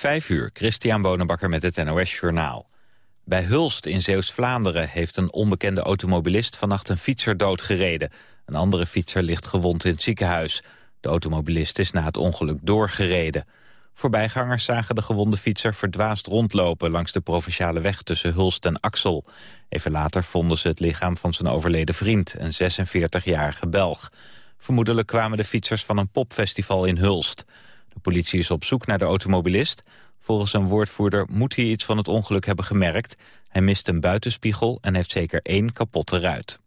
Vijf uur, Christian Bonenbakker met het NOS Journaal. Bij Hulst in Zeeuws-Vlaanderen heeft een onbekende automobilist vannacht een fietser doodgereden. Een andere fietser ligt gewond in het ziekenhuis. De automobilist is na het ongeluk doorgereden. Voorbijgangers zagen de gewonde fietser verdwaasd rondlopen... langs de provinciale weg tussen Hulst en Axel. Even later vonden ze het lichaam van zijn overleden vriend... een 46-jarige Belg. Vermoedelijk kwamen de fietsers van een popfestival in Hulst. De politie is op zoek naar de automobilist. Volgens een woordvoerder moet hij iets van het ongeluk hebben gemerkt. Hij mist een buitenspiegel en heeft zeker één kapotte ruit.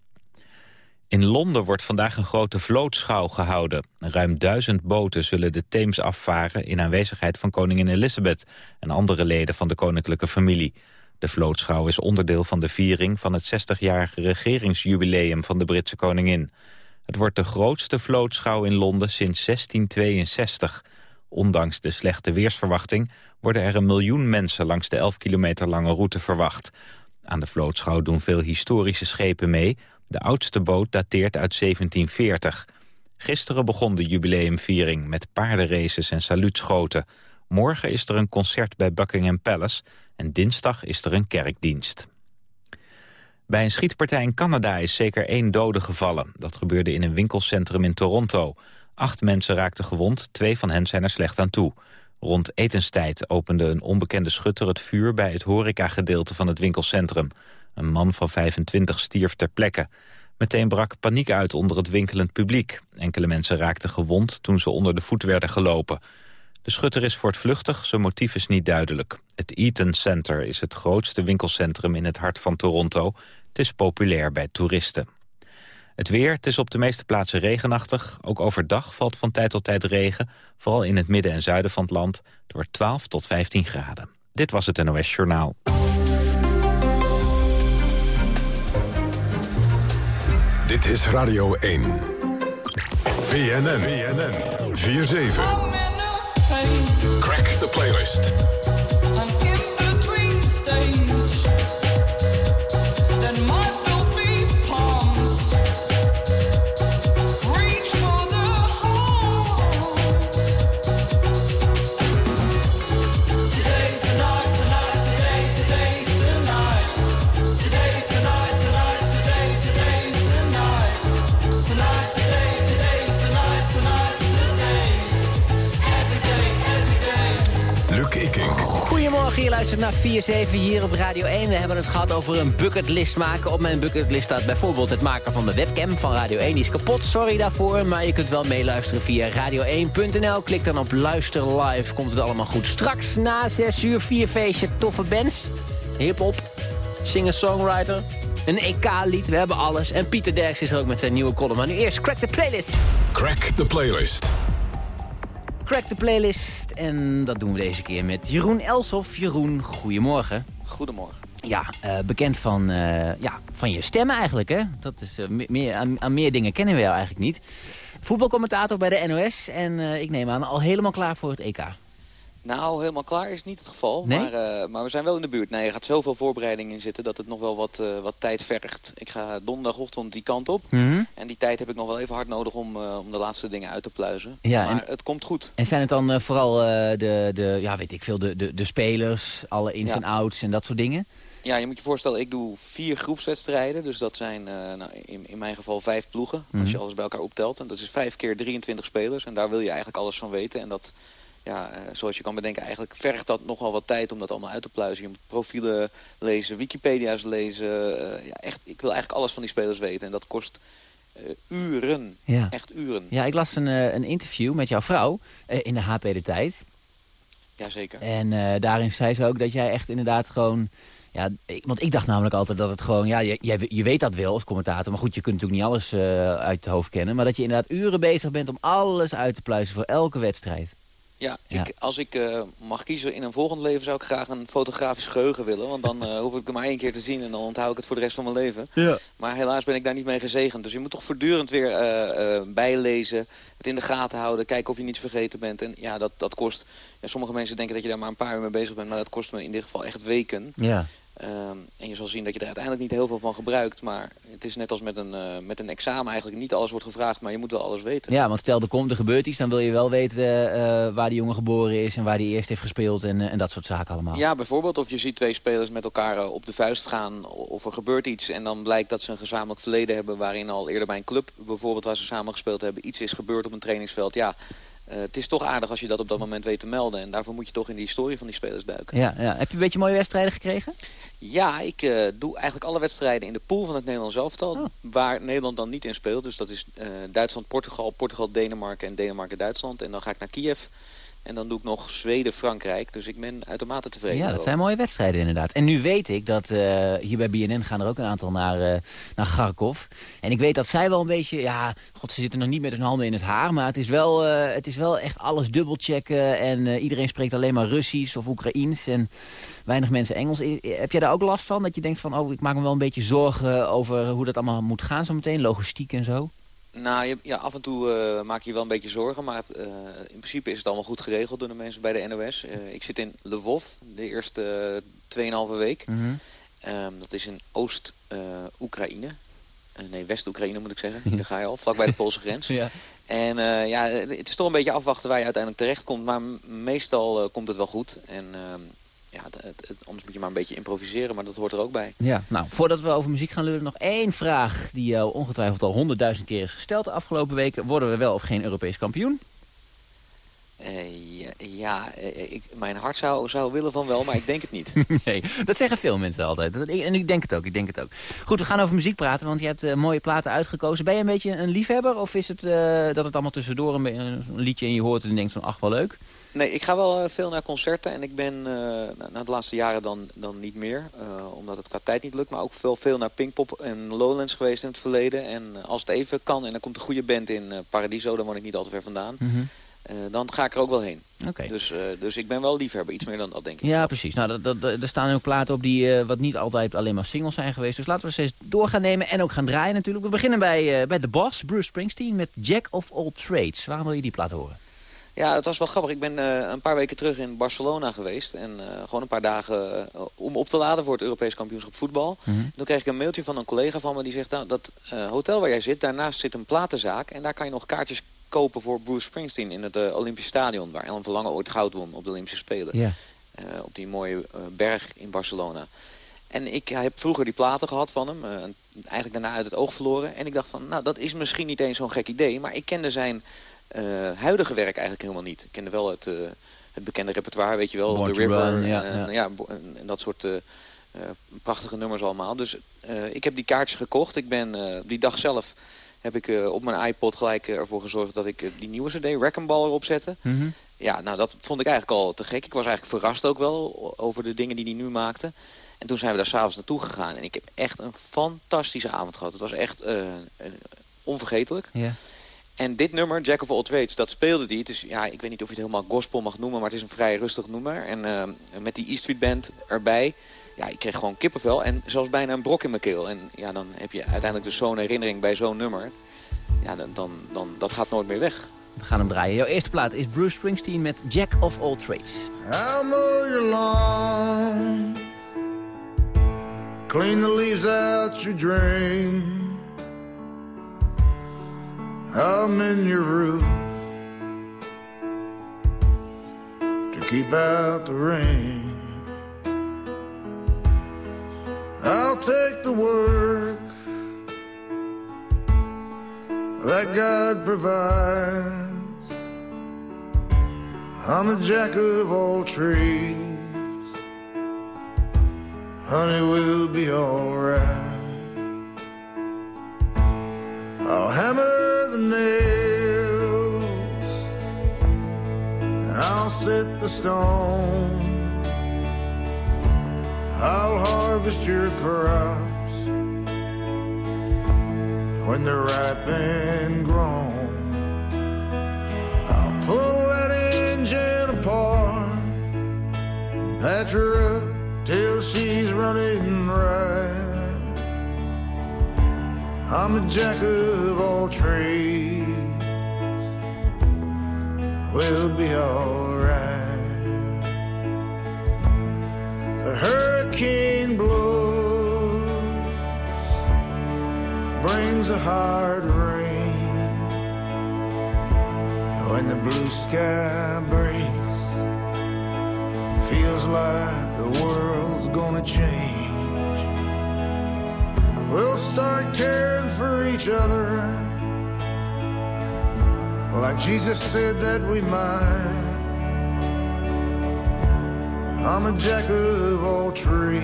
In Londen wordt vandaag een grote vlootschouw gehouden. Ruim duizend boten zullen de Theems afvaren... in aanwezigheid van koningin Elizabeth... en andere leden van de koninklijke familie. De vlootschouw is onderdeel van de viering... van het 60-jarige regeringsjubileum van de Britse koningin. Het wordt de grootste vlootschouw in Londen sinds 1662. Ondanks de slechte weersverwachting worden er een miljoen mensen langs de 11 kilometer lange route verwacht. Aan de vlootschouw doen veel historische schepen mee. De oudste boot dateert uit 1740. Gisteren begon de jubileumviering met paardenraces en saluutschoten. Morgen is er een concert bij Buckingham Palace en dinsdag is er een kerkdienst. Bij een schietpartij in Canada is zeker één dode gevallen. Dat gebeurde in een winkelcentrum in Toronto. Acht mensen raakten gewond, twee van hen zijn er slecht aan toe. Rond etenstijd opende een onbekende schutter het vuur... bij het horecagedeelte van het winkelcentrum. Een man van 25 stierf ter plekke. Meteen brak paniek uit onder het winkelend publiek. Enkele mensen raakten gewond toen ze onder de voet werden gelopen. De schutter is voortvluchtig, zijn motief is niet duidelijk. Het Eaton Center is het grootste winkelcentrum in het hart van Toronto. Het is populair bij toeristen. Het weer, het is op de meeste plaatsen regenachtig. Ook overdag valt van tijd tot tijd regen. Vooral in het midden en zuiden van het land. door 12 tot 15 graden. Dit was het NOS Journaal. Dit is Radio 1. BNN. BNN. 4-7. Crack the playlist. Luistert naar 4-7 hier op Radio 1. We hebben het gehad over een bucketlist maken. Op mijn bucketlist staat bijvoorbeeld het maken van de webcam van Radio 1. Die is kapot, sorry daarvoor. Maar je kunt wel meeluisteren via radio1.nl. Klik dan op luister live, komt het allemaal goed. Straks na 6 uur, vier feestje, toffe bands. Hip-hop, singer-songwriter, een EK-lied, we hebben alles. En Pieter Derks is er ook met zijn nieuwe column. Maar nu eerst Crack the Playlist. Crack the Playlist. Crack the Playlist. En dat doen we deze keer met Jeroen Elsof. Jeroen, goedemorgen. Goedemorgen. Ja, uh, bekend van, uh, ja, van je stem eigenlijk, hè? Dat is, uh, meer, aan, aan, meer dingen kennen we jou eigenlijk niet. Voetbalcommentator bij de NOS en ik neem aan al helemaal klaar voor het EK. Nou, helemaal klaar is niet het geval. Nee? Maar, uh, maar we zijn wel in de buurt. Nee, er gaat zoveel voorbereiding in zitten dat het nog wel wat, uh, wat tijd vergt. Ik ga donderdagochtend die kant op. Mm -hmm. En die tijd heb ik nog wel even hard nodig om, uh, om de laatste dingen uit te pluizen. Ja, maar en, het komt goed. En zijn het dan vooral de, de, ja, weet ik veel, de, de, de spelers, alle ins Ja. en outs en dat soort dingen? Ja, je moet je voorstellen, ik doe vier groepswedstrijden. Dus dat zijn nou, in, in mijn geval vijf ploegen. Mhm. Als je alles bij elkaar optelt. En dat is vijf keer 23 spelers. En daar wil je eigenlijk alles van weten. En dat ja, uh, zoals je kan bedenken, eigenlijk vergt dat nogal wat tijd om dat allemaal uit te pluizen. Je moet profielen lezen, Wikipedia's lezen. Uh, ja, echt, ik wil eigenlijk alles van die spelers weten. En dat kost uh, uren. Ja. Echt uren. Ja, ik las een, een interview met jouw vrouw in de HP De Tijd. Jazeker. En daarin zei ze ook dat jij echt inderdaad gewoon... Ja, ik, want ik dacht namelijk altijd dat het gewoon... Ja, je, je, je weet dat wel als commentator. Maar goed, je kunt natuurlijk niet alles uit het hoofd kennen. Maar dat je inderdaad uren bezig bent om alles uit te pluizen voor elke wedstrijd. Ja, Ja. Ik, als ik uh, mag kiezen in een volgend leven zou ik graag een fotografisch geheugen willen. Want dan uh, hoef ik het maar één keer te zien en dan onthoud ik het voor de rest van mijn leven. Ja. Maar helaas ben ik daar niet mee gezegend. Dus je moet toch voortdurend weer uh, bijlezen, het in de gaten houden, kijken of je niets vergeten bent. En ja, dat, dat kost... Ja, sommige mensen denken dat je daar maar een paar uur mee bezig bent, maar dat kost me in dit geval echt weken. Ja. Ehm, en je zal zien dat je er uiteindelijk niet heel veel van gebruikt. Maar het is net als met een, uh, met een examen eigenlijk. Niet alles wordt gevraagd, maar je moet wel alles weten. Ja, want stel er komt, er gebeurt iets. Dan wil je wel weten uh, waar die jongen geboren is en waar die eerst heeft gespeeld. En, en dat soort zaken allemaal. Ja, bijvoorbeeld of je ziet twee spelers met elkaar op de vuist gaan. Of er gebeurt iets en dan blijkt dat ze een gezamenlijk verleden hebben. Waarin al eerder bij een club, bijvoorbeeld waar ze samen gespeeld hebben. Iets is gebeurd op een trainingsveld. Ja, uh, het is toch aardig als je dat op dat moment weet te melden. En daarvoor moet je toch in die historie van die spelers duiken. Ja, ja. Heb je een beetje mooie wedstrijden gekregen? Ja, ik uh, doe eigenlijk alle wedstrijden in de pool van het Nederlands elftal. Oh. Waar Nederland dan niet in speelt. Dus dat is uh, Duitsland-Portugal, Portugal-Denemarken en Denemarken-Duitsland. En dan ga ik naar Kiev. En dan doe ik nog Zweden-Frankrijk. Dus ik ben uitermate tevreden. Ja, dat zijn mooie wedstrijden inderdaad. En nu weet ik dat uh, hier bij BNN gaan er ook een aantal naar, uh, naar Kharkov. En ik weet dat zij wel een beetje... Ja, god, ze zitten nog niet met hun handen in het haar. Maar het is wel, uh, het is wel echt alles dubbelchecken. En iedereen spreekt alleen maar Russisch of Oekraïens. En weinig mensen Engels. Heb jij daar ook last van? Dat je denkt van, oh, ik maak me wel een beetje zorgen over hoe dat allemaal moet gaan zo meteen. Logistiek en zo. Nou, je, ja, af en toe uh, maak je je wel een beetje zorgen, maar het, uh, in principe is het allemaal goed geregeld door de mensen bij de NOS. Uh, ik zit in Lvov, de eerste 2,5 week. Mm -hmm. um, dat is in Oost-Oekraïne. nee, West-Oekraïne moet ik zeggen. Daar ga je al, vlakbij de Poolse grens. ja. En ja, het is toch een beetje afwachten waar je uiteindelijk terecht komt, maar meestal komt het wel goed. En ehm, ja, het, het, anders moet je maar een beetje improviseren, maar dat hoort er ook bij. Ja, nou, voordat we over muziek gaan lullen, nog één vraag die jou ongetwijfeld al honderdduizend keer is gesteld de afgelopen weken. Worden we wel of geen Europees kampioen? Uh, ja, ja ik, mijn hart zou, zou willen van wel, maar ik denk het niet. nee, dat zeggen veel mensen altijd. En ik denk het ook, ik denk het ook. Goed, we gaan over muziek praten, want je hebt uh, mooie platen uitgekozen. Ben je een beetje een liefhebber of is het uh, dat het allemaal tussendoor een, een, liedje in je hoort en je denkt van ach, wel leuk? Nee, ik ga wel veel naar concerten en ik ben uh, na de laatste jaren dan, dan niet meer. Uh, omdat het qua tijd niet lukt, maar ook veel, veel naar Pinkpop en Lowlands geweest in het verleden. En als het even kan en er komt een goede band in Paradiso, dan woon ik niet al te ver vandaan. Mm -hmm. dan ga ik er ook wel heen. Okay. Dus, dus ik ben wel liefhebber, iets meer dan dat denk ik. Ja, precies. Nou, dat, dat, er staan ook platen op die wat niet altijd alleen maar singles zijn geweest. Dus laten we eens door gaan nemen en ook gaan draaien natuurlijk. We beginnen bij, bij The Boss, Bruce Springsteen met Jack of All Trades. Waarom wil je die plaat horen? Ja, het was wel grappig. Ik ben uh, een paar weken terug in Barcelona geweest. En uh, gewoon een paar dagen uh, om op te laden voor het Europees kampioenschap voetbal. Mm -hmm. Toen kreeg ik een mailtje van een collega van me die zegt... Nou, dat hotel waar jij zit, daarnaast zit een platenzaak. En daar kan je nog kaartjes kopen voor Bruce Springsteen in het Olympisch Stadion. Waar Ellen Verlangen ooit goud won op de Olympische Spelen. Yeah. op die mooie berg in Barcelona. En ik heb vroeger die platen gehad van hem. eigenlijk daarna uit het oog verloren. En ik dacht van, nou, dat is misschien niet eens zo'n gek idee. Maar ik kende zijn... Uh, huidige werk eigenlijk helemaal niet. Ik kende wel het, uh, het bekende repertoire, weet je wel, Born The River Run, ja, en, ja. ja, en, en dat soort uh, prachtige nummers allemaal. Dus ik heb die kaartjes gekocht. Ik ben die dag zelf heb ik op mijn iPod gelijk ervoor gezorgd dat ik die nieuwe CD, Wreck Ball, erop zette. Mm -hmm. Ja, nou dat vond ik eigenlijk al te gek. Ik was eigenlijk verrast ook wel over de dingen die hij nu maakte. En toen zijn we daar s'avonds naartoe gegaan. En ik heb echt een fantastische avond gehad. Het was echt onvergetelijk. Yeah. En dit nummer, Jack of All Trades, dat speelde die. Het is, ja, ik weet niet of je het helemaal gospel mag noemen, maar het is een vrij rustig nummer. En uh, met die E Street Band erbij, ja, ik kreeg gewoon kippenvel en zelfs bijna een brok in mijn keel. En ja, dan heb je uiteindelijk dus zo'n herinnering bij zo'n nummer. Ja, dan, dan, dan, dat gaat nooit meer weg. We gaan hem draaien. Jouw eerste plaat is Bruce Springsteen met Jack of All Trades. I'll mow your lawn Clean the leaves out your drain I'll in your roof to keep out the rain. I'll take the work that God provides. I'm a jack of all trades. Honey, we'll be alright. I'll hammer the nails and I'll set the stone. I'll harvest your crops when they're ripe and grown. I'm a jack of all trades. We'll be alright. The hurricane blows, brings a hard rain. When the blue sky breaks, feels like the world's gonna change. We'll start caring for each other, like Jesus said that we might. I'm a jack of all trades.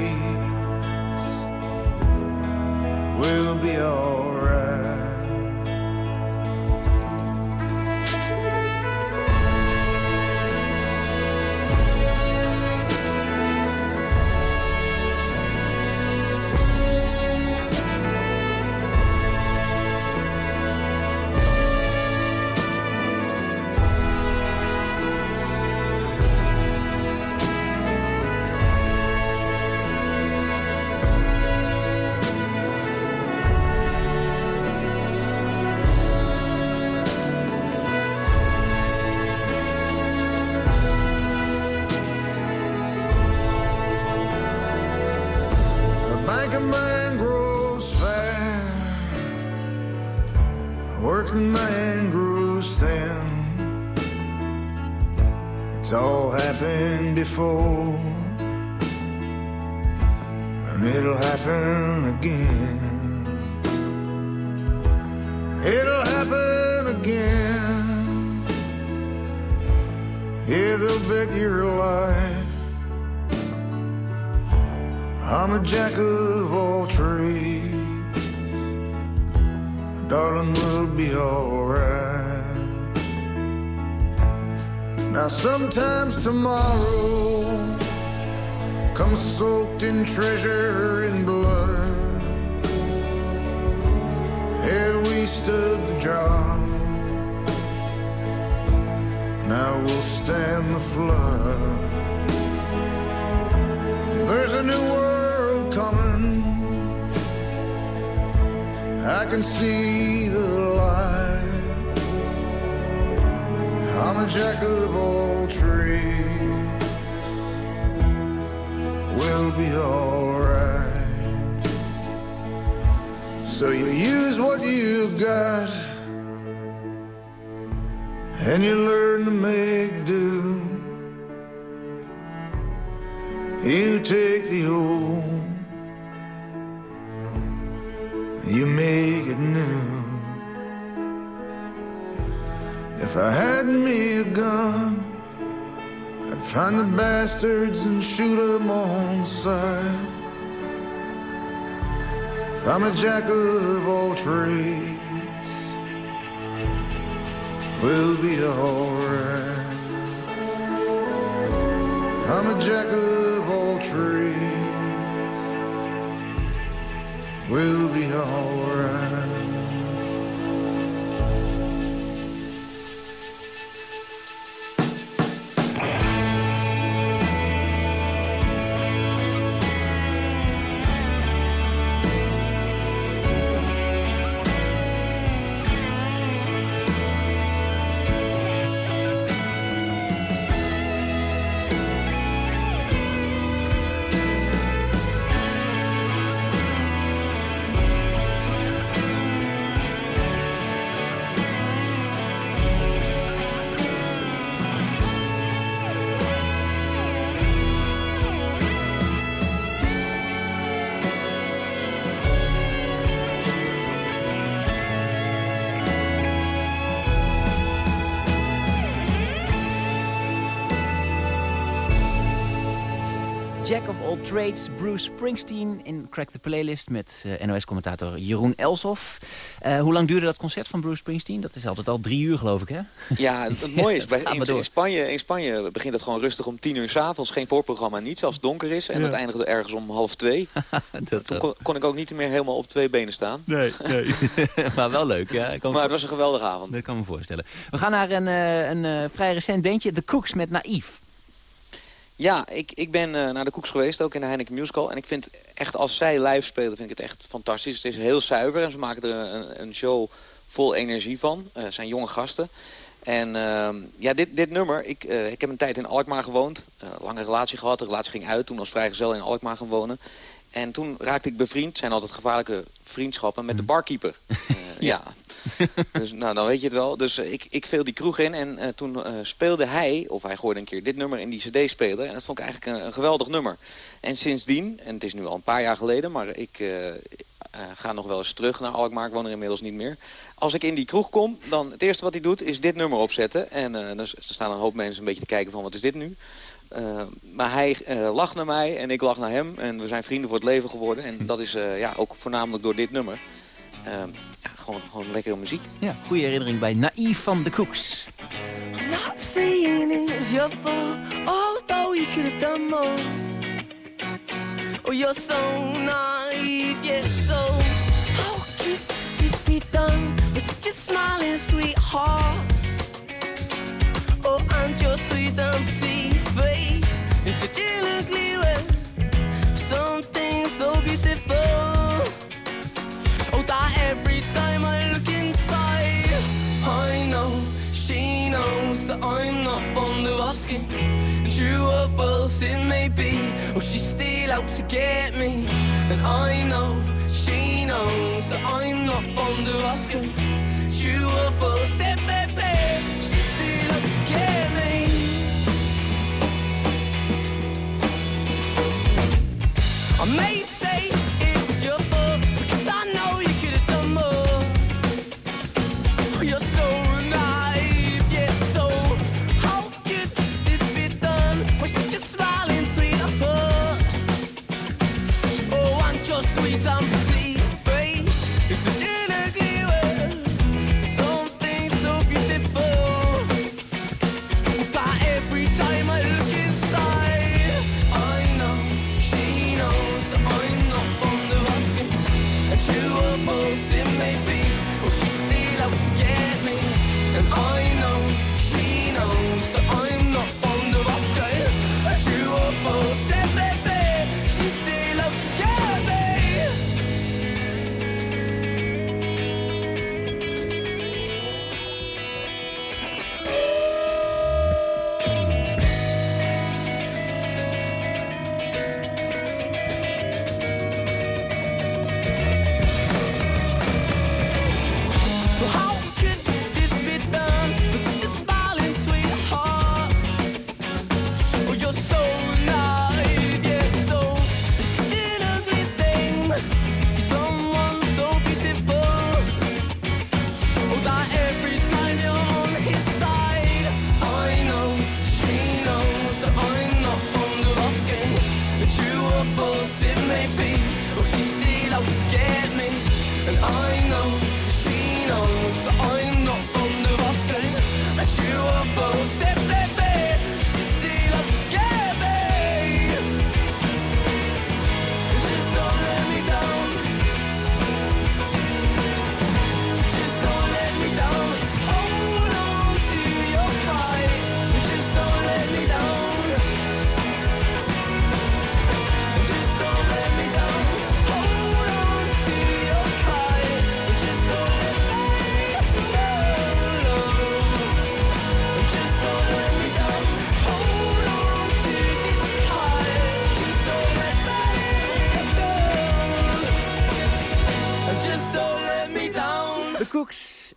We'll be alright. Happened before, and it'll happen again. It'll happen again. Yeah, they'll bet your life. I'm a jack of all trades. Darling, we'll be alright. Now, sometimes tomorrow comes soaked in treasure and blood. Here we stood the job. Now we'll stand the flood. There's a new world coming. I can see the I'm a jack of all trades. We'll be alright. So you use what you got, and you learn to make do. You take the old, you make it new. If I had me a gun, I'd find the bastards and shoot them on sight. I'm a jack of all trades. We'll be alright. I'm a jack of all trades. We'll be alright. All trades, Bruce Springsteen in Crack the Playlist... met eh, NOS-commentator Jeroen Elsof. Eh, hoe lang duurde dat concert van Bruce Springsteen? Dat is altijd al drie uur, geloof ik, hè? Ja, het mooie is, bij, in, Spanje, in Spanje begint het gewoon rustig om tien uur s'avonds. Geen voorprogramma, niets als het donker is. En Ja. het eindigde ergens om half twee. dat, Toen kon, kon ik ook niet meer helemaal op twee benen staan. Nee, nee. maar wel leuk, ja. Maar het was een geweldige avond. dat kan me voorstellen. We gaan naar een, eh, een vrij recent bandje, The Cooks met Naïef. Ja, ik, ik ben eh, naar de Koeks geweest, ook in de Heineken Musical. En ik vind echt, als zij live spelen, vind ik het echt fantastisch. Het is heel zuiver en ze maken er een, een show vol energie van. Het zijn jonge gasten. En ehm, ja, dit, dit nummer, ik, eh, ik heb een tijd in Alkmaar gewoond. Uh, lange relatie gehad, de relatie ging uit. Toen als vrijgezel in Alkmaar gaan wonen. En toen raakte ik bevriend, zijn altijd gevaarlijke vriendschappen, met de mhm. barkeeper. ja. dus nou, dan weet je het wel. Dus ik, ik viel die kroeg in en toen speelde hij, of hij gooide een keer dit nummer in die cd-speler. En dat vond ik eigenlijk een, een, geweldig nummer. En sindsdien, en het is nu al een paar jaar geleden, maar ik, uh, ga nog wel eens terug naar Alkmaar. Ik woon er inmiddels niet meer. Als ik in die kroeg kom, dan het eerste wat hij doet is dit nummer opzetten. En uh, dan staan een hoop mensen een beetje te kijken van wat is dit nu? Uh, maar hij lacht naar mij en ik lach naar hem. En we zijn vrienden voor het leven geworden. En dat is ja, ook voornamelijk door dit nummer. Ja, gewoon, gewoon lekkere muziek. Ja, goede herinnering bij Naïef van de Koeks. I'm not saying it was your fault, although you could have done more. Oh, you're so naive, yes, so how could this be done with such a smiling sweetheart? Oh, and your sweet and pretty face in such an ugly way. Something so beautiful. Every time I look inside, I know she knows that I'm not fond of asking true or false it may be. Or she's still out to get me. And I know she knows that I'm not fond of asking. True or false, it may be. She's still out to get me. I may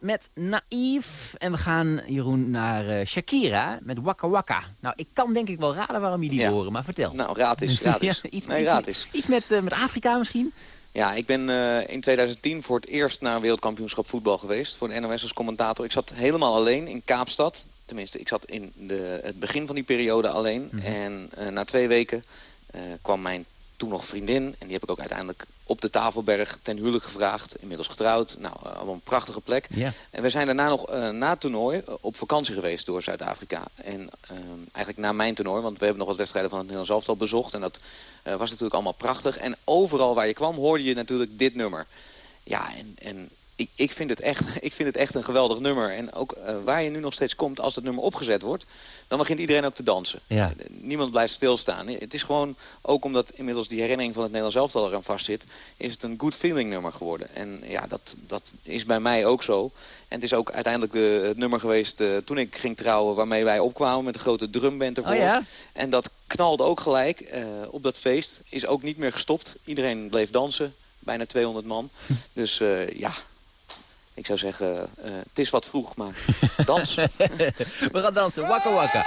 met Naïef. En we gaan, Jeroen, naar uh, Shakira met Waka Waka. Nou, ik kan denk ik wel raden waarom jullie die horen, maar vertel. Nou, raad is, raad is. iets, nee, raad is. iets met, uh, met Afrika misschien? Ja, ik ben uh, in 2010 voor het eerst naar een wereldkampioenschap voetbal geweest. Voor de NOS als commentator. Ik zat helemaal alleen in Kaapstad. Tenminste, ik zat in de, het begin van die periode alleen. Mm -hmm. En na twee weken kwam mijn toen nog vriendin. En die heb ik ook uiteindelijk op de Tafelberg ten huwelijk gevraagd. Inmiddels getrouwd. Nou, uh, allemaal een prachtige plek. En we zijn daarna nog uh, na het toernooi uh, op vakantie geweest door Zuid-Afrika. En ehm, eigenlijk na mijn toernooi, want we hebben nog wat wedstrijden van het Nederlands elftal bezocht. En dat was natuurlijk allemaal prachtig. En overal waar je kwam hoorde je natuurlijk dit nummer. Ja, en, en ik, ik, vind het echt, ik vind het echt een geweldig nummer. En ook waar je nu nog steeds komt, als het nummer opgezet wordt... dan begint iedereen ook te dansen. Ja. Niemand blijft stilstaan. Het is gewoon, ook omdat inmiddels die herinnering van het Nederlands elftal eraan vastzit... is het een good feeling nummer geworden. En ja, dat, dat is bij mij ook zo. En het is ook uiteindelijk de, het nummer geweest uh, toen ik ging trouwen... waarmee wij opkwamen met een grote drumband ervoor. Oh ja? En dat knalde ook gelijk uh, op dat feest. Is ook niet meer gestopt. Iedereen bleef dansen. Bijna 200 man. dus uh, ja, ik zou zeggen, uh, het is wat vroeg, maar dans. We gaan dansen, wakka wakka.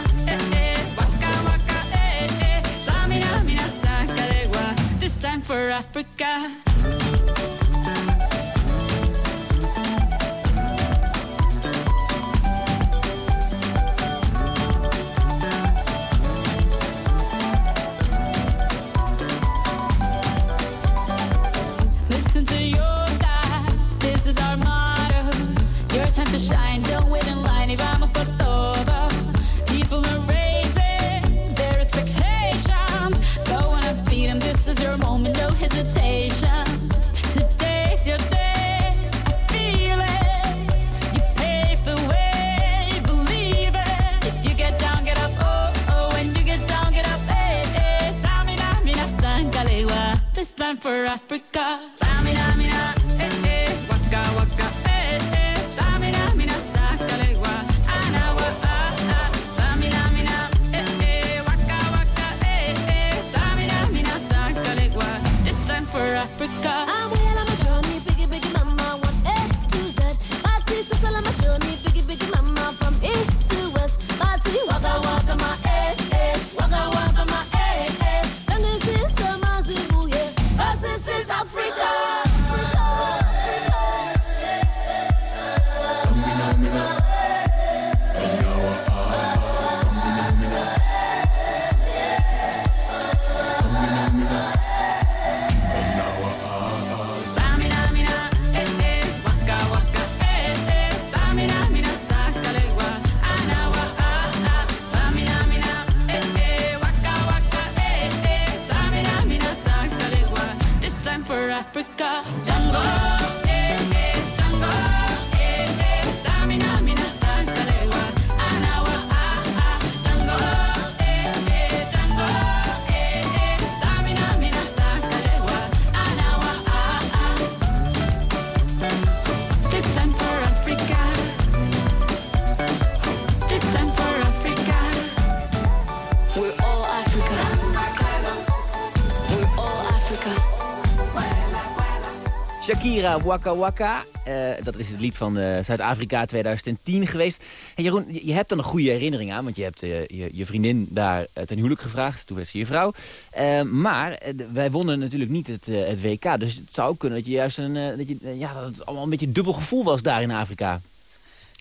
Africa. For Africa. Shakira, Waka Waka. Eh, dat is het lied van eh, Zuid-Afrika 2010 geweest. En Jeroen, je hebt er een goede herinnering aan. Want je hebt eh, je, je vriendin daar ten huwelijk gevraagd. Toen werd ze je vrouw. Maar wij wonnen natuurlijk niet het, het WK. Dus het zou kunnen dat je juist een, dat je, ja, dat het allemaal een beetje dubbel gevoel was daar in Afrika.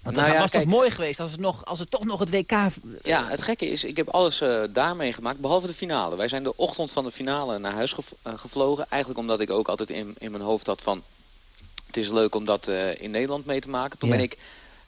Want Nou dat ja, was kijk- toch mooi geweest als het, nog, als het toch nog het WK... Ja, het gekke is, ik heb alles eh, daar meegemaakt, behalve de finale. Wij zijn de ochtend van de finale naar huis gev- gevlogen. Eigenlijk omdat ik ook altijd in, in mijn hoofd had van... het is leuk om dat eh, in Nederland mee te maken. Toen Ja. ben ik,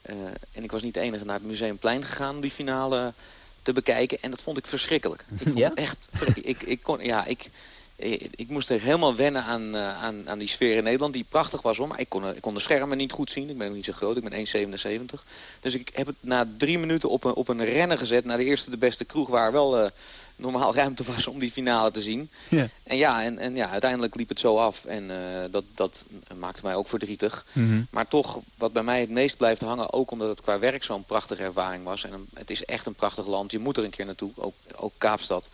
eh, en ik was niet de enige, naar het Museumplein gegaan om die finale te bekijken. En dat vond ik verschrikkelijk. Ik vond Ja? het echt... Ik, ik, kon, ja, ik, ik, ik moest er helemaal wennen aan, eh, aan, aan die sfeer in Nederland, die prachtig was hoor. Maar ik kon, ik kon de schermen niet goed zien. Ik ben ook niet zo groot, ik ben 1,77. Dus ik heb het na drie minuten op een, op een rennen gezet naar de eerste de beste kroeg... waar wel eh, normaal ruimte was om die finale te zien. Ja. En ja, en, en ja, uiteindelijk liep het zo af. En eh, dat, dat maakte mij ook verdrietig. Maar toch, wat bij mij het meest blijft hangen... ook omdat het qua werk zo'n prachtige ervaring was. En het is echt een prachtig land. Je moet er een keer naartoe, ook, ook Kaapstad.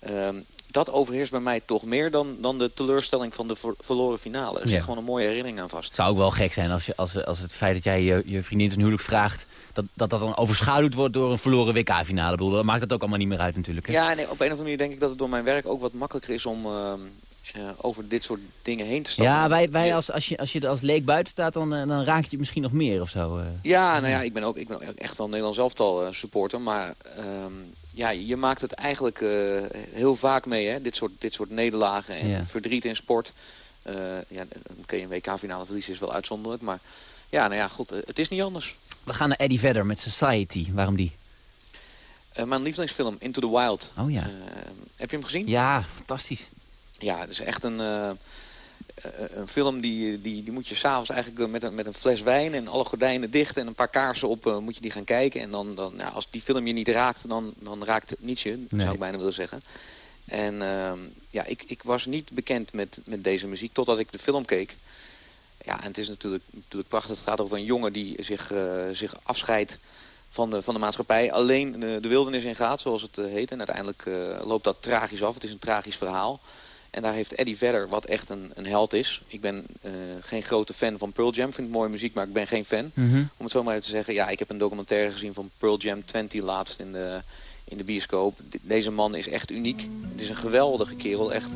Ehm, dat overheerst bij mij toch meer dan, dan de teleurstelling van de ver- verloren finale. Er zit Ja. gewoon een mooie herinnering aan vast. Het zou ook wel gek zijn als, je, als, als het feit dat jij je, je vriendin ten huwelijk vraagt... Dat, dat dat dan overschaduwd wordt door een verloren WK-finale. Ik bedoel, Dat maakt het ook allemaal niet meer uit natuurlijk. Hè? Ja, nee, op een of andere manier denk ik dat het door mijn werk ook wat makkelijker is om ehm, eh, over dit soort dingen heen te stappen. Ja, wij, wij als, als, je, als je er als leek buiten staat, dan, eh, dan raak je het misschien nog meer of zo. eh. Ja, nou ja, ik ben ook, ik ben ook echt wel een Nederlands elftal supporter. Maar ehm, ja, je maakt het eigenlijk eh, heel vaak mee, hè? Dit soort, dit soort nederlagen en Ja. verdriet in sport. Eh ja, oké, een WK-finale verliezen is wel uitzonderlijk. Maar ja, nou ja, goed, eh, het is niet anders. We gaan naar Eddie verder met Society. Waarom die? Mijn lievelingsfilm, Into the Wild. Oh ja. Heb je hem gezien? Ja, fantastisch. Ja, het is echt een, een film die, die, die moet je s'avonds eigenlijk eh, met een, met een fles wijn en alle gordijnen dicht en een paar kaarsen op eh, moet je die gaan kijken. En dan, dan ja, als die film je niet raakt, dan, dan raakt het niet je, Nee. zou ik bijna willen zeggen. En ehm, ja, ik, ik was niet bekend met, met deze muziek totdat ik de film keek. Ja, en het is natuurlijk, natuurlijk prachtig. Het gaat over een jongen die zich, eh, zich afscheidt van de, van de maatschappij. Alleen de, de wildernis in gaat, zoals het eh, heet. En uiteindelijk eh, loopt dat tragisch af. Het is een tragisch verhaal. En daar heeft Eddie Vedder, wat echt een, een held is. Ik ben eh, geen grote fan van Pearl Jam. Vind het mooie muziek, maar ik ben geen fan. Mhm. Om het zo maar even te zeggen. Ja, ik heb een documentaire gezien van Pearl Jam 20 laatst in de, in de bioscoop. De- deze man is echt uniek. Het is een geweldige kerel, echt.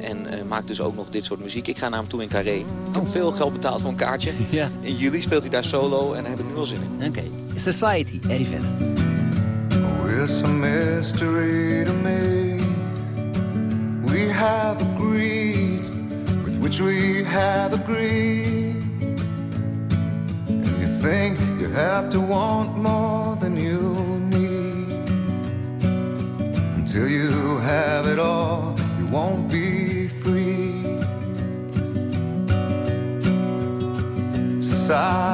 En eh, maakt dus ook nog dit soort muziek. Ik ga naar hem toe in Carré. Ik heb veel geld betaald voor een kaartje. Ja. In juli speelt hij daar solo en daar heb ik nu wel zin in. Oké. Society, Eddie verder. Oh, it's a mystery to me. We have agreed with which we have agreed. And you think you have to want more than you need. Until you have it all, you won't be free. Society,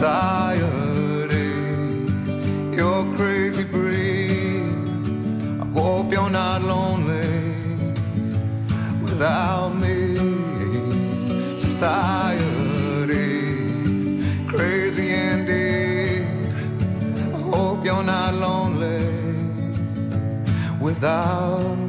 Society, you're a crazy breed. I hope you're not lonely without me. Society, crazy indeed. I hope you're not lonely without me.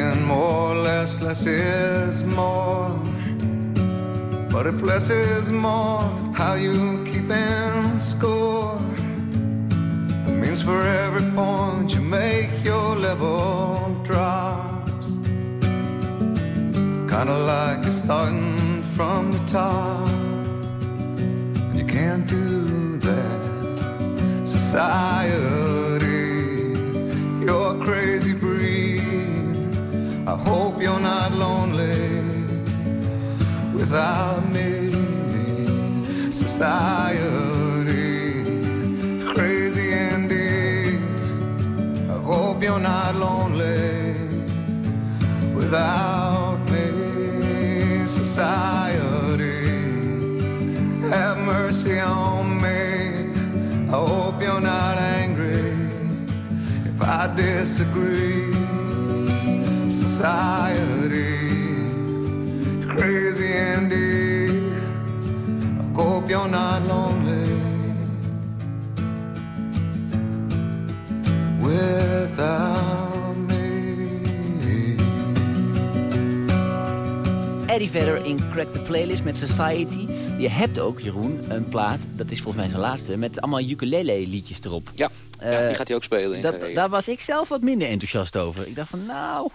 More, less, less is more. But if less is more, how you keeping score? It means for every point you make, your level drops. Kinda like you're starting from the top. And you can't do that. Society, without me. Society, crazy indeed. I hope you're not lonely without me. Society, have mercy on me. I hope you're not angry if I disagree. Society, crazy indeed. hope you're not lonely without me. Eddie Vedder in Crack the Playlist met Society. Je hebt ook, Jeroen, een plaat, dat is volgens mij zijn laatste... met allemaal ukulele-liedjes erop. Ja, ja Eh, die gaat hij ook spelen. In Dat, Carré. daar was ik zelf wat minder enthousiast over. Ik dacht van, nou...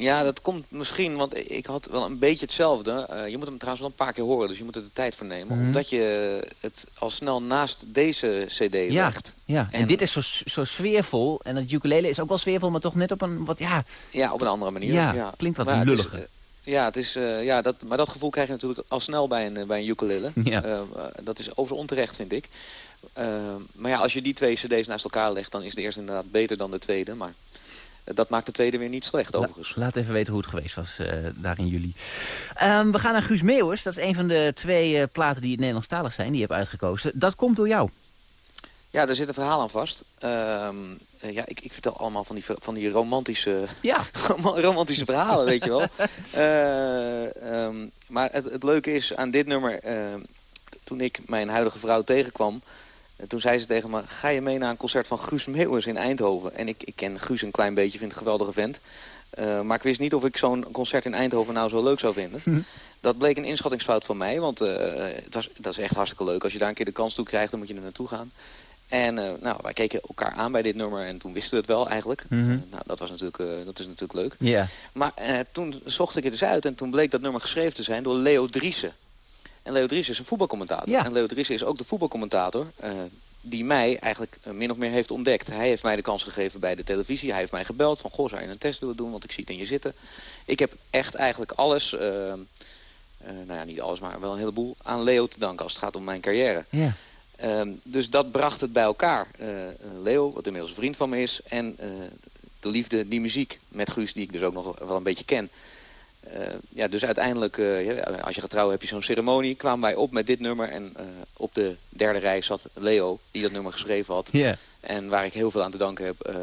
Ja, dat komt misschien, want ik had wel een beetje hetzelfde. Eh, je moet hem trouwens wel een paar keer horen, dus je moet er de tijd voor nemen. Mhm. Omdat je het al snel naast deze cd Ja, legt. ja. En, En- dit is zo, zo sfeervol. En het ukulele is ook wel sfeervol, maar toch net op een wat, ja... Ja, op een andere manier. Ja, klinkt wat Maar ja, het is, lulliger. eh, ja, het is, eh, ja dat, maar dat gevoel krijg je natuurlijk al snel bij een, bij een ukulele. Ja. Dat is overigens onterecht, vind ik. Maar ja, als je die twee cd's naast elkaar legt, dan is de eerste inderdaad beter dan de tweede. Maar dat maakt de tweede weer niet slecht, overigens. La- laat even weten hoe het geweest was eh, daar in juli. Ehm, we gaan naar Guus Meeuwers. Dat is een van de twee eh, platen die Nederlandstalig zijn, die je hebt uitgekozen. Dat komt door jou. Ja, daar zit een verhaal aan vast. Ehm, eh, ja, ik, ik vertel allemaal van die, van die romantische, Ja. romantische verhalen, weet je wel. Eh, ehm, maar het, het leuke is aan dit nummer, toen ik mijn huidige vrouw tegenkwam, eh, toen zei ze tegen me, ga je mee naar een concert van Guus Meeuwis in Eindhoven? En ik, ik ken Guus een klein beetje, vind het een geweldige vent. Eh, maar ik wist niet of ik zo'n concert in Eindhoven nou zo leuk zou vinden. Dat bleek een inschattingsfout van mij, want eh, het was, dat is echt hartstikke leuk. Als je daar een keer de kans toe krijgt, dan moet je er naartoe gaan. En eh, nou, wij keken elkaar aan bij dit nummer en toen wisten we het wel eigenlijk. Mhm. Nou, dat, was natuurlijk, dat is natuurlijk leuk. Ja. Maar toen zocht ik het eens uit en toen bleek dat nummer geschreven te zijn door Leo Driessen. En Leo Driessen is een voetbalcommentator. Ja. En Leo Driessen is ook de voetbalcommentator eh, die mij eigenlijk eh, min of meer heeft ontdekt. Hij heeft mij de kans gegeven bij de televisie. Hij heeft mij gebeld van, goh, zou je een test willen doen? Want ik zie het in je zitten. Ik heb echt eigenlijk alles, eh, nou ja, niet alles, maar wel een heleboel aan Leo te danken als het gaat om mijn carrière. Ja. Ehm, dus dat bracht het bij elkaar. Leo, wat inmiddels een vriend van me is, en de liefde, die muziek met Guus, die ik dus ook nog wel een beetje ken. Eh, ja, dus uiteindelijk, eh, als je gaat trouwen heb je zo'n ceremonie, kwamen wij op met dit nummer. En eh, op de derde rij zat Leo, die dat nummer geschreven had. Ja. En waar ik heel veel aan te danken heb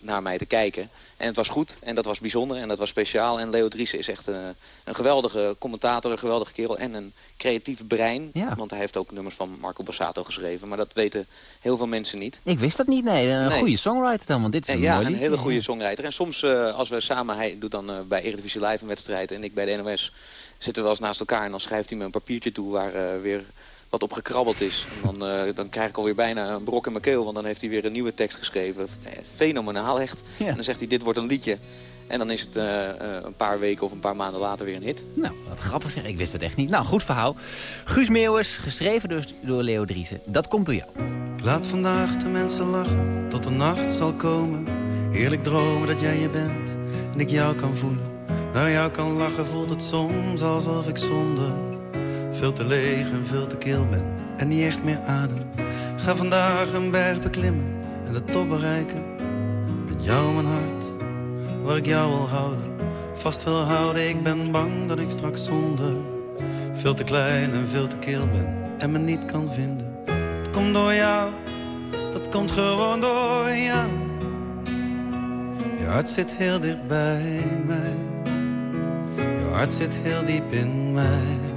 naar mij te kijken. En het was goed en dat was bijzonder en dat was speciaal. En Leo Driessen is echt een, een geweldige commentator, een geweldige kerel en een creatief brein. Ja. Want hij heeft ook nummers van Marco Bassato geschreven. Maar dat weten heel veel mensen niet. Ik wist dat niet, nee. Een Nee. goede songwriter dan, want dit is een ja, een hele goede songwriter. En soms eh, als we samen, hij doet dan eh, bij Eredivisie Live een wedstrijd en ik bij de NOS, zitten we wel eens naast elkaar en dan schrijft hij me een papiertje toe waar eh, weer wat op gekrabbeld is. En dan, eh, dan krijg ik alweer bijna een brok in mijn keel, want dan heeft hij weer een nieuwe tekst geschreven. Eh, Fenomenaal echt. Ja. En dan zegt hij, dit wordt een liedje. En dan is het eh, eh, een paar weken of een paar maanden later weer een hit. Nou, wat grappig zeg. Ik wist het echt niet. Nou, goed verhaal. Guus Meeuwers, geschreven door, door Leo Driessen. Dat komt door jou. Laat vandaag de mensen lachen, tot de nacht zal komen. Heerlijk dromen dat jij je bent en ik jou kan voelen. Naar jou kan lachen voelt het soms alsof ik zonder veel te leeg en veel te kil ben en niet echt meer adem. Ga vandaag een berg beklimmen en de top bereiken. Met jou mijn hart, waar ik jou wil houden. Vast wil houden, ik ben bang dat ik straks zonder veel te klein en veel te kil ben en me niet kan vinden. Het komt door jou dat komt gewoon door jou. Je hart zit heel dicht bij mij. Je hart zit heel diep in mij.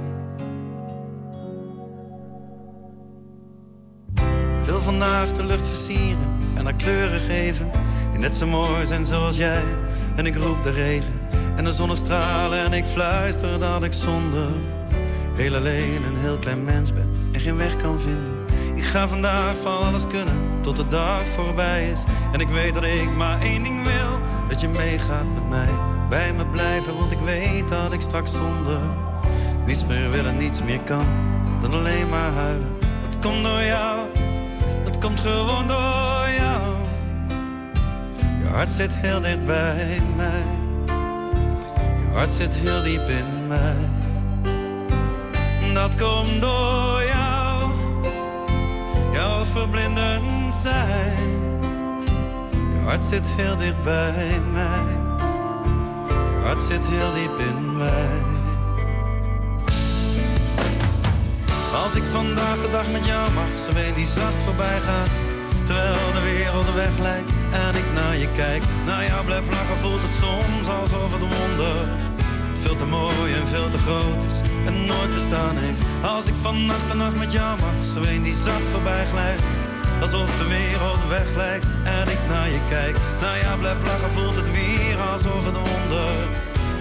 Vandaag de lucht versieren en haar kleuren geven. Die net zo mooi zijn zoals jij. En ik roep de regen en de zonnestralen. En ik fluister dat ik zonder heel alleen een heel klein mens ben. En geen weg kan vinden. Ik ga vandaag van alles kunnen tot de dag voorbij is. En ik weet dat ik maar één ding wil: dat je meegaat met mij. Bij me blijven, want ik weet dat ik straks zonder niets meer wil en niets meer kan dan alleen maar huilen. Dat komt door jou, komt gewoon door jou. Je hart zit heel dicht bij mij. Je hart zit heel diep in mij. Dat komt door jou, jouw verblindend zijn. Je hart zit heel dicht bij mij. Je hart zit heel diep in mij. Als ik vandaag de dag met jou mag, zo weet die zacht voorbij gaat. Terwijl de wereld de weg lijkt en ik naar je kijk. Naar jou blijf lachen, voelt het soms alsof het wonder Veel te mooi en veel te groot is en nooit bestaan heeft. Als ik van nacht en nacht met jou mag, zo een die zacht voorbij glijdt. Alsof de wereld weg lijkt en ik naar je kijk. Naar jou blijf lachen, voelt het weer alsof het wonder.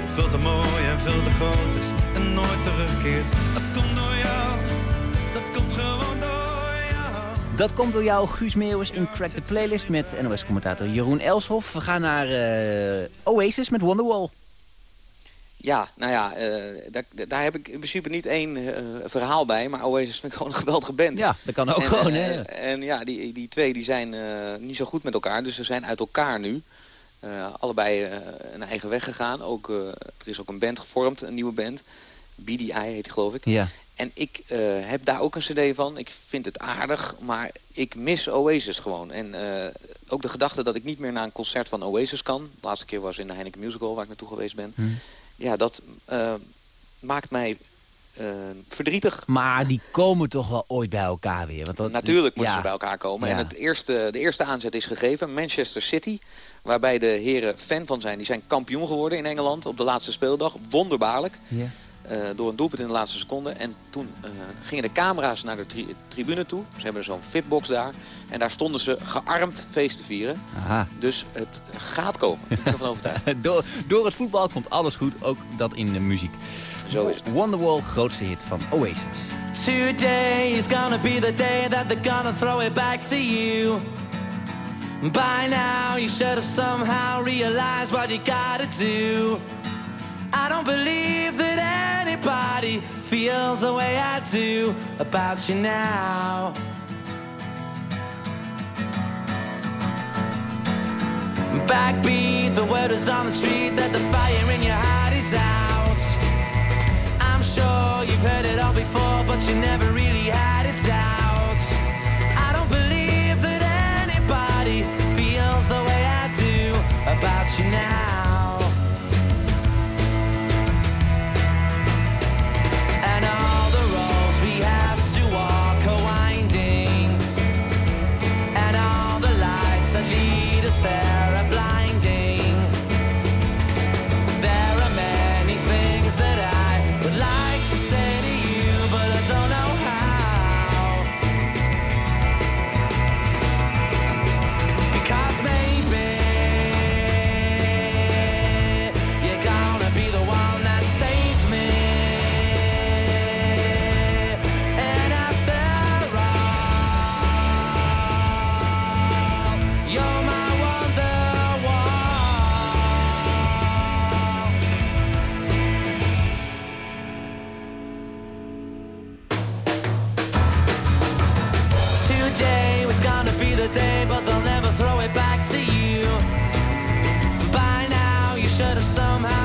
Veel te mooi en veel te groot is en nooit terugkeert. Dat komt door jou, Guus Meeuwis, in Crack the Playlist met NOS-commentator Jeroen Elshoff. We gaan naar eh, Oasis met Wonderwall. Ja, nou ja, eh, daar, daar heb ik in principe niet één eh, verhaal bij. Maar Oasis vind ik gewoon een geweldige band. Ja, dat kan ook en, gewoon, hè? En, ja, die, die twee die zijn niet zo goed met elkaar. Dus ze zijn uit elkaar nu. Allebei een eigen weg gegaan. Ook, er is ook een band gevormd, een nieuwe band. BDI heet die geloof ik. Ja. En ik eh, heb daar ook een cd van. Ik vind het aardig, maar ik mis Oasis gewoon. En eh, ook de gedachte dat ik niet meer naar een concert van Oasis kan. De laatste keer was in de Heineken Musical waar ik naartoe geweest ben. Hm. Ja, dat eh, maakt mij verdrietig. Maar die komen toch wel ooit bij elkaar weer. Want dat, Natuurlijk moeten ja. ze bij elkaar komen. Ja. En het eerste, de eerste aanzet is gegeven. Manchester City, waarbij de heren fan van zijn. Die zijn kampioen geworden in Engeland op de laatste speeldag. Wonderbaarlijk. Ja. Eh, door een doelpunt in de laatste seconde. En toen eh, gingen de camera's naar de tri- tribune toe. Ze hebben zo'n fitbox daar. En daar stonden ze gearmd feest te vieren. Aha. Dus het gaat komen. Ik ben ervan overtuigd. Door, door het voetbal komt alles goed, ook dat in de muziek. Zo is het. Wonderwall, grootste hit van Oasis. Today is gonna be the day that they're gonna throw it back to you. By now, you should have somehow realized what you gotta do. I don't believe that anybody feels the way I do about you now. Backbeat, the word is on the street that the fire in your heart is out. I'm sure you've heard it all before, but you never really had somehow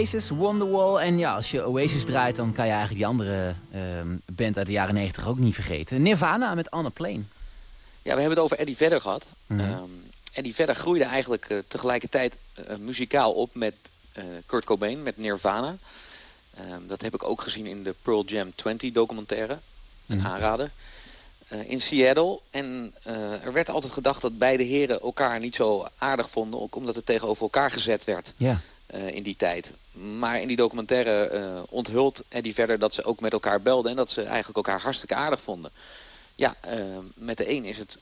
Oasis, Wonderwall. En ja, als je Oasis draait, dan kan je eigenlijk die andere ehm, band uit de jaren 90 ook niet vergeten. Nirvana met On a Plane. Ja, we hebben het over Eddie Vedder gehad. Ehm, Eddie Vedder groeide eigenlijk eh, tegelijkertijd eh, muzikaal op met eh, Kurt Cobain, met Nirvana. Ehm, dat heb ik ook gezien in de Pearl Jam 20 documentaire. Een Mhm. aanrader. In Seattle. En er werd altijd gedacht dat beide heren elkaar niet zo aardig vonden. Ook omdat het tegenover elkaar gezet werd Ja. Eh, in die tijd. Maar in die documentaire eh, onthult Eddie verder dat ze ook met elkaar belden. En dat ze eigenlijk elkaar hartstikke aardig vonden. Ja, eh, met de een is het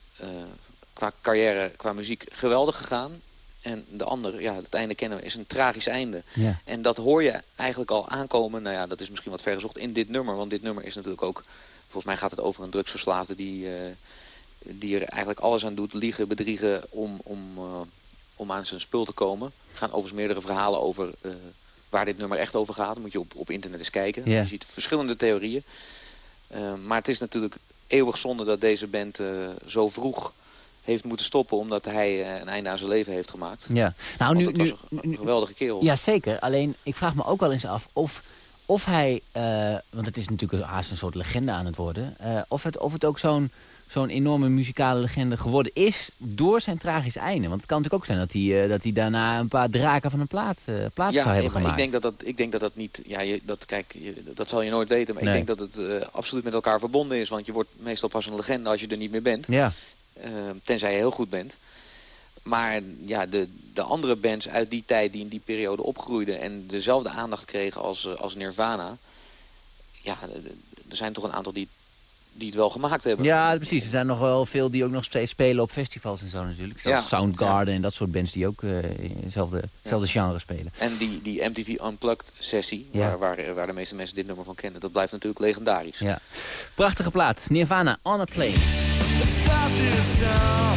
qua carrière, qua muziek geweldig gegaan. En de ander, ja, het einde kennen we, is een tragisch einde. Ja. En dat hoor je eigenlijk al aankomen. Nou ja, dat is misschien wat vergezocht in dit nummer. Want dit nummer is natuurlijk ook... Volgens mij gaat het over een drugsverslaafde die, die er eigenlijk alles aan doet. Liegen, bedriegen om, om, om aan zijn spul te komen. Er gaan overigens meerdere verhalen over eh, waar dit nummer echt over gaat. Dan moet je op, op internet eens kijken. Je ziet verschillende theorieën. Eh, maar het is natuurlijk eeuwig zonde dat deze band eh, zo vroeg heeft moeten stoppen... omdat hij een einde aan zijn leven heeft gemaakt. Ja. Nou, nu, nu, was een, geweldige kerel. Ja, zeker. Alleen, ik vraag me ook wel eens af of, of hij... want het is natuurlijk haast een soort legende aan het worden. of, het, of het ook zo'n zo'n enorme muzikale legende geworden is door zijn tragisch einde. Want het kan natuurlijk ook zijn dat hij, eh, dat hij daarna een paar draken van een plaat, eh, plaat Ja, zou hebben maar ik gemaakt. denk dat dat, ik denk dat dat niet, ja, je, dat, kijk, je, dat zal je nooit weten, maar Nee. ik denk dat het eh, absoluut met elkaar verbonden is, want je wordt meestal pas een legende als je er niet meer bent, Ja, eh, tenzij je heel goed bent. Maar ja, de, de andere bands uit die tijd die in die periode opgroeiden en dezelfde aandacht kregen als, eh, als Nirvana, ja, eh, er zijn toch een aantal die, die het wel gemaakt hebben. ja, precies. Er zijn nog wel veel die ook nog steeds spelen op festivals en zo natuurlijk. Zelfs Ja, Soundgarden en dat soort bands die ook eh, in hetzelfde, genre spelen. En die, die MTV Unplugged sessie, Ja. waar, waar, waar de meeste mensen dit nummer van kennen, dat blijft natuurlijk legendarisch. Ja. Prachtige plaat. Nirvana, On a Plane. Stop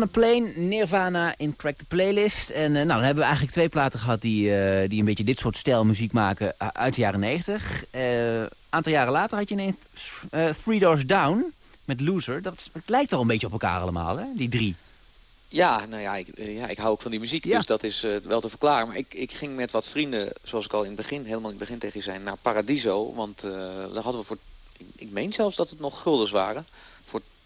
on a Plane, Nirvana in Crack the Playlist. En eh, nou, dan hebben we eigenlijk twee platen gehad die, eh, die een beetje dit soort stijl muziek maken uh, uit de jaren 90. Een aantal jaren later had je ineens uh, Three Doors Down met Loser. Dat, het lijkt al een beetje op elkaar allemaal, hè? die drie. Ja, nou ja, ik, ja, ik hou ook van die muziek, Ja. dus dat is eh, wel te verklaren. Maar ik, ik ging met wat vrienden, zoals ik al in het begin, helemaal in het begin tegen je zei, naar Paradiso. Want eh daar hadden we voor, ik, ik meen zelfs dat het nog guldens waren.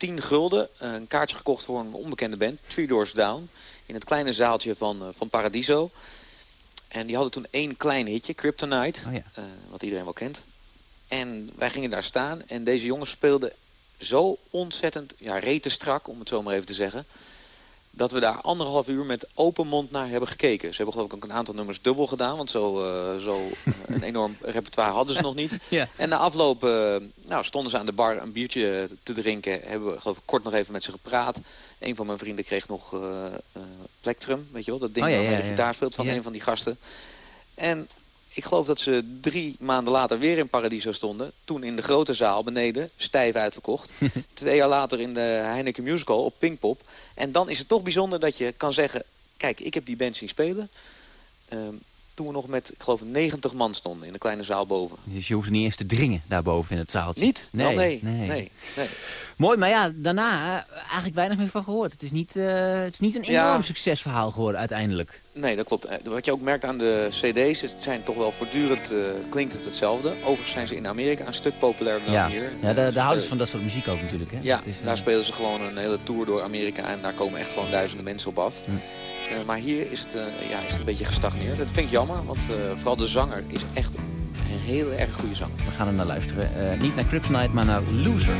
Voor 10 gulden eh, een kaartje gekocht voor een onbekende band, Three Doors Down. In het kleine zaaltje van, eh, van Paradiso. En die hadden toen één klein hitje, Kryptonite, Oh ja. eh, wat iedereen wel kent. En wij gingen daar staan en deze jongens speelden zo ontzettend, ja, rete strak, om het zo maar even te zeggen dat we daar anderhalf uur met open mond naar hebben gekeken. Ze hebben geloof ik ook een aantal nummers dubbel gedaan, want zo, eh, zo een enorm repertoire hadden ze nog niet. Ja. En na afloop eh, nou, stonden ze aan de bar een biertje te drinken. Hebben we geloof ik kort nog even met ze gepraat. Een van mijn vrienden kreeg nog eh, Plectrum, weet je wel, dat ding Oh, ja, waarmee ja, je ja. gitaar speelt van een van die gasten. En ik geloof dat ze drie maanden later weer in Paradiso stonden. Toen in de grote zaal beneden, stijf uitverkocht. Twee jaar later in de Heineken Musical op Pinkpop. En dan is het toch bijzonder dat je kan zeggen... kijk, ik heb die band zien spelen. Ehm, toen we nog met, ik geloof, 90 man stonden in de kleine zaal boven. Dus je hoeft niet eens te dringen daarboven in het zaaltje. Niet? Nee, Wel, nee, nee. nee, nee. Mooi, maar ja, daarna eh, eigenlijk weinig meer van gehoord. Het is niet, eh, het is niet een enorm Ja. succesverhaal geworden uiteindelijk. Nee, dat klopt. Eh, Wat je ook merkt aan de cd's, het zijn toch wel voortdurend, klinkt het hetzelfde. Overigens zijn ze in Amerika een stuk populairder dan ja, hier. ja daar, daar houden ze van dat soort muziek ook natuurlijk. Hè? Ja, is, daar spelen ze gewoon een hele tour door Amerika en daar komen echt gewoon duizenden mensen op af. Hm. Eh, maar hier is het, eh, ja, is het een beetje gestagneerd. Dat vind ik jammer, want eh, vooral de zanger is echt een hele erg goede zanger. We gaan er naar luisteren. Niet naar Kryptonite, maar naar Loser.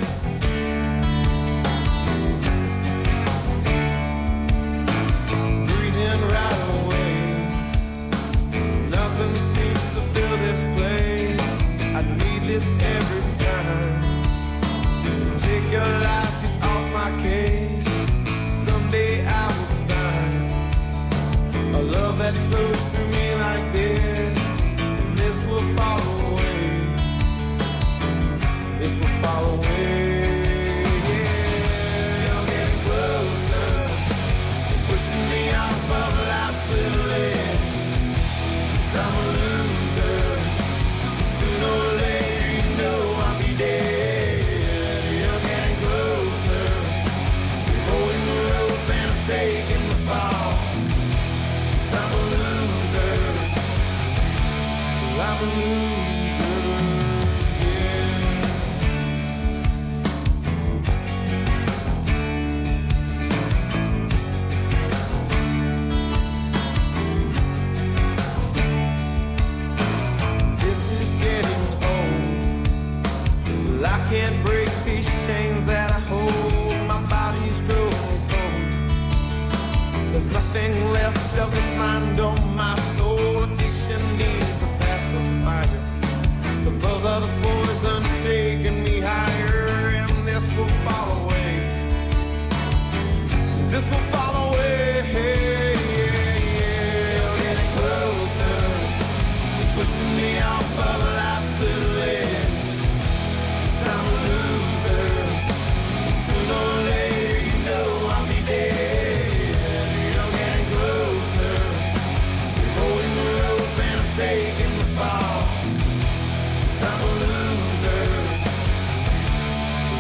I'm a loser.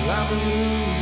I'm a loser.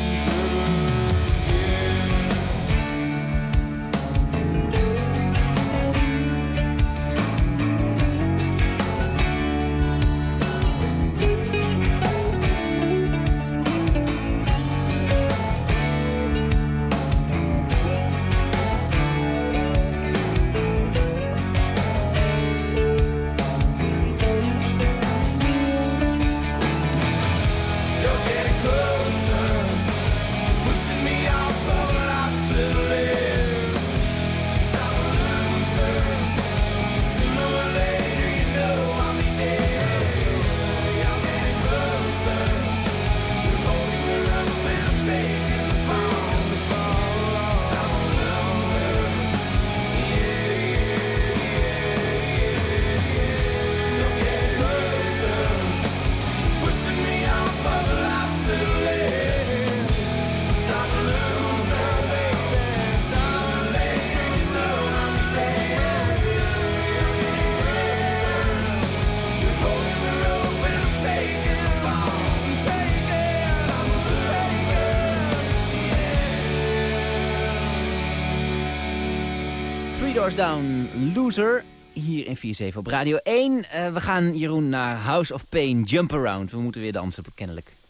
Down, Loser. Hier in 4-7 op Radio 1. Eh, we gaan, Jeroen, naar House of Pain, Jump Around. We moeten weer dansen, kennelijk.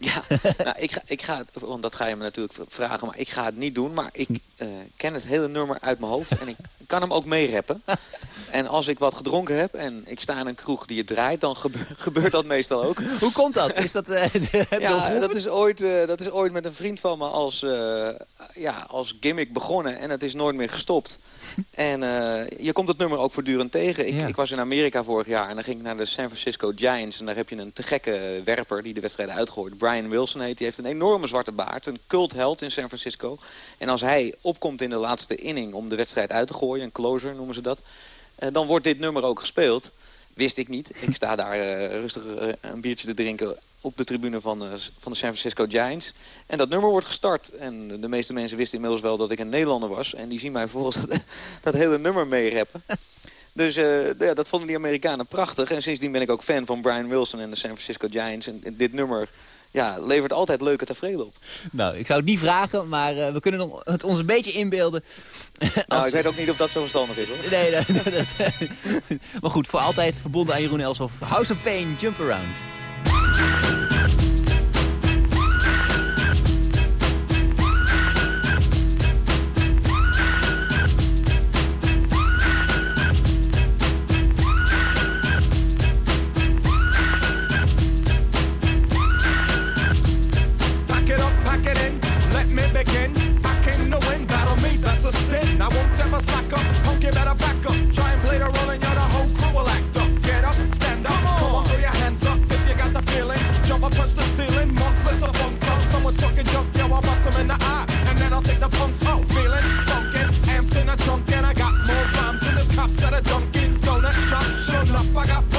Ja, nou, ik, ga, ik ga het, want dat ga je me natuurlijk vragen, maar ik ga het niet doen. Maar ik eh, ken het hele nummer uit mijn hoofd en ik kan hem ook meerappen. En als ik wat gedronken heb en ik sta in een kroeg die het draait, dan gebe- gebeurt dat meestal ook. Hoe komt dat? Is dat, eh, Ja, dat is, ooit, dat is ooit met een vriend van me als, ja, als gimmick begonnen en het is nooit meer gestopt. En eh, je komt het nummer ook voortdurend tegen. Ik, Ja. ik was in Amerika vorig jaar en dan ging ik naar de San Francisco Giants. En daar heb je een te gekke werper die de wedstrijden uitgooit. Brian Wilson heet. Die heeft een enorme zwarte baard. Een cultheld in San Francisco. En als hij opkomt in de laatste inning om de wedstrijd uit te gooien, een closer noemen ze dat. eh, dan wordt dit nummer ook gespeeld. Wist ik niet. Ik sta daar eh, rustig eh, een biertje te drinken op de tribune van, eh, van de San Francisco Giants. En dat nummer wordt gestart. En de meeste mensen wisten inmiddels wel dat ik een Nederlander was. En die zien mij volgens dat, hele nummer meereppen. Dus ja, dat vonden die Amerikanen prachtig. En sindsdien ben ik ook fan van Brian Wilson en de San Francisco Giants. En dit nummer ja, levert altijd leuke tevreden op. Nou, ik zou het niet vragen, maar eh, we kunnen het ons een beetje inbeelden. Nou, ik weet ook niet of dat zo verstandig is hoor. Nee, dat, dat- dat- maar goed, voor altijd verbonden aan Jeroen Elshoff. House of Pain, Jump Around. pagar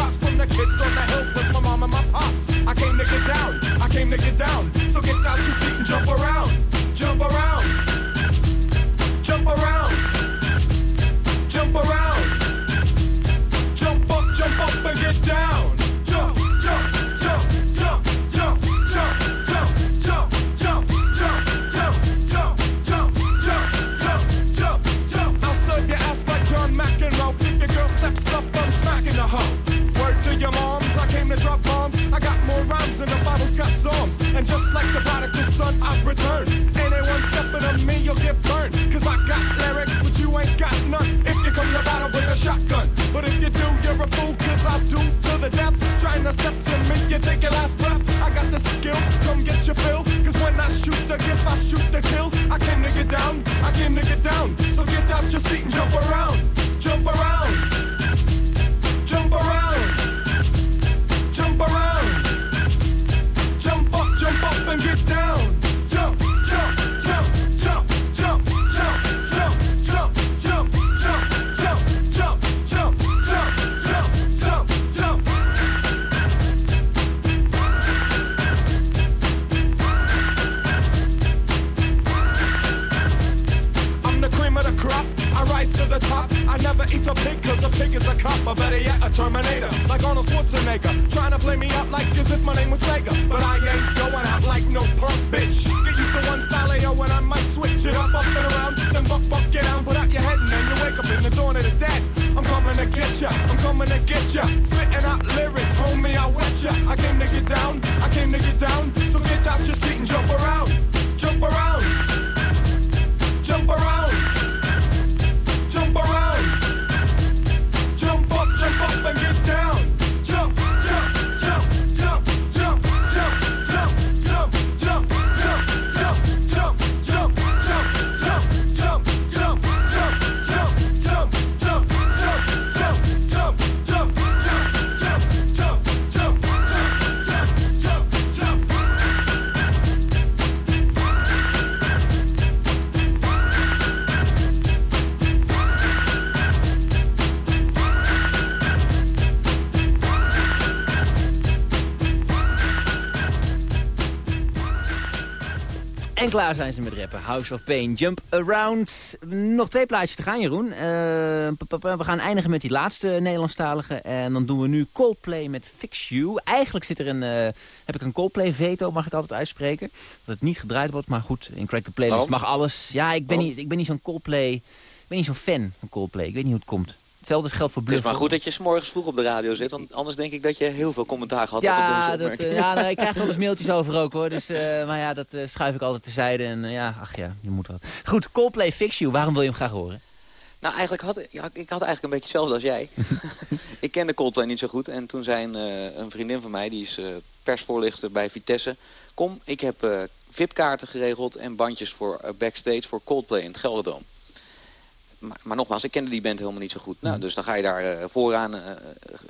En klaar zijn ze met rappen. House of Pain, Jump Around. Nog twee plaatjes te gaan, Jeroen. Eh, we gaan eindigen met die laatste Nederlandstalige. En dan doen we nu Coldplay met Fix You. Eigenlijk zit er een, eh, heb ik een Coldplay-veto, mag ik altijd uitspreken. Dat het niet gedraaid wordt, maar goed, in Crack the Playlist mag alles. Ja, ik ben niet, ik ben niet zo'n Coldplay... ben niet zo'n fan van Coldplay. Ik weet niet hoe het komt. Hetzelfde geldt voor Het is maar goed dat je 's morgens vroeg op de radio zit, want anders denk ik dat je heel veel commentaar gehad had op Ja, dat, opmerking. eh, ja nou, ik krijg wel eens mailtjes over ook hoor. Dus, eh, maar ja, dat eh, schuif ik altijd terzijde. En eh, ja, ach ja, je moet wat. Goed, Coldplay Fix You. Waarom wil je hem graag horen? Nou, eigenlijk had ik had eigenlijk een beetje hetzelfde als jij. ik kende Coldplay niet zo goed. En toen zei een, een vriendin van mij, die is persvoorlichter bij Vitesse... Kom, ik heb VIP-kaarten geregeld en bandjes voor backstage voor Coldplay in het Gelderdoom. Maar, maar nogmaals, ik kende die band helemaal niet zo goed. Nou, dus dan ga je daar eh, vooraan eh,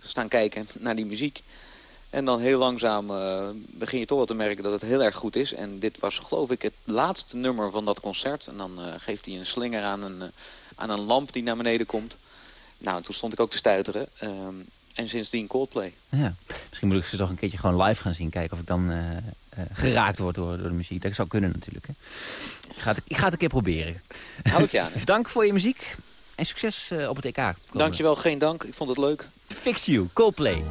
staan kijken naar die muziek. En dan heel langzaam eh, begin je toch wel te merken dat het heel erg goed is. En dit was geloof ik het laatste nummer van dat concert. En dan geeft hij een slinger aan een, aan een lamp die naar beneden komt. Nou, en toen stond ik ook te stuiteren. Ehm, en sindsdien Coldplay. Ja. Misschien moet ik ze toch een keertje gewoon live gaan zien. Kijken of ik dan geraakt word door, door de muziek. Dat zou kunnen natuurlijk. Hè. Ik, ga het, ik ga het een keer proberen. Hou ik je aan. hè? Dank voor je muziek. En succes eh, op het EK. Dankjewel, geen dank. Ik vond het leuk. Fix You, Coldplay.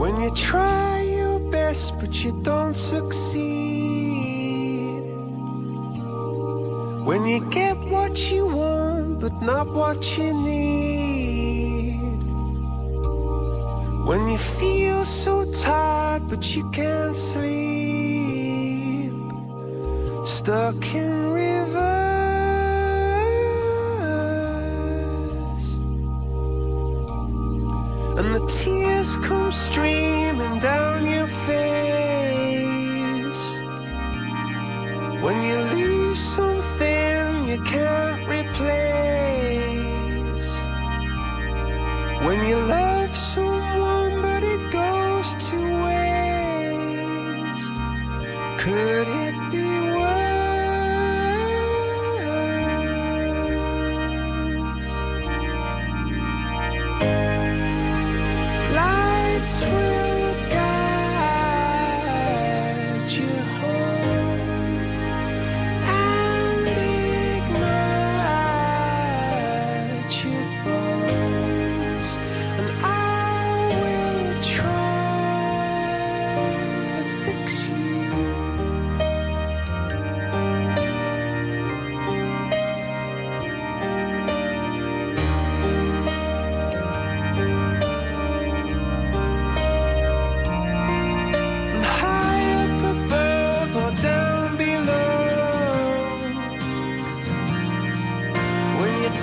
When you try your best but you don't succeed. When you get what you want but not what you need. When you feel so tired but you can't sleep. Stuck in reverse. And the tears come streaming down your face When you lose something you can't When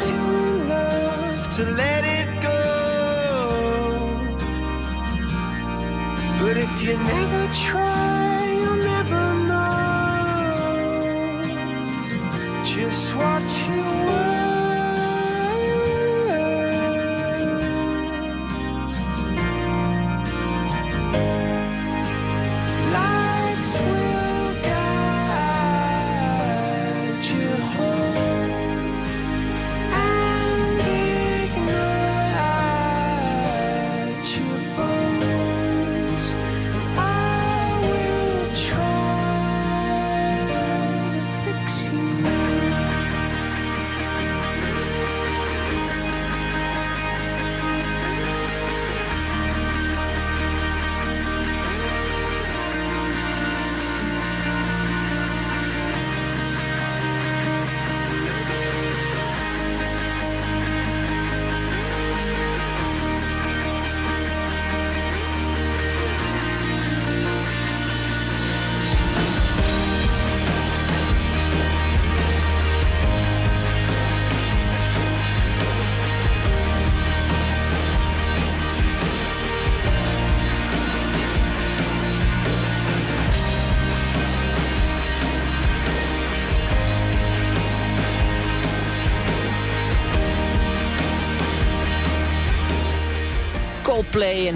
In love to let it go. But if you never try, you'll never know just what you were.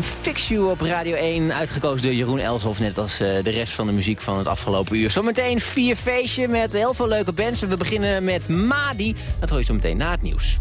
Fix You op Radio 1. Uitgekozen door Jeroen Elshoff, net als eh, de rest van de muziek van het afgelopen uur. Zometeen vier feestje met heel veel leuke bands. We beginnen met Madi. Dat hoor je zo meteen na het nieuws.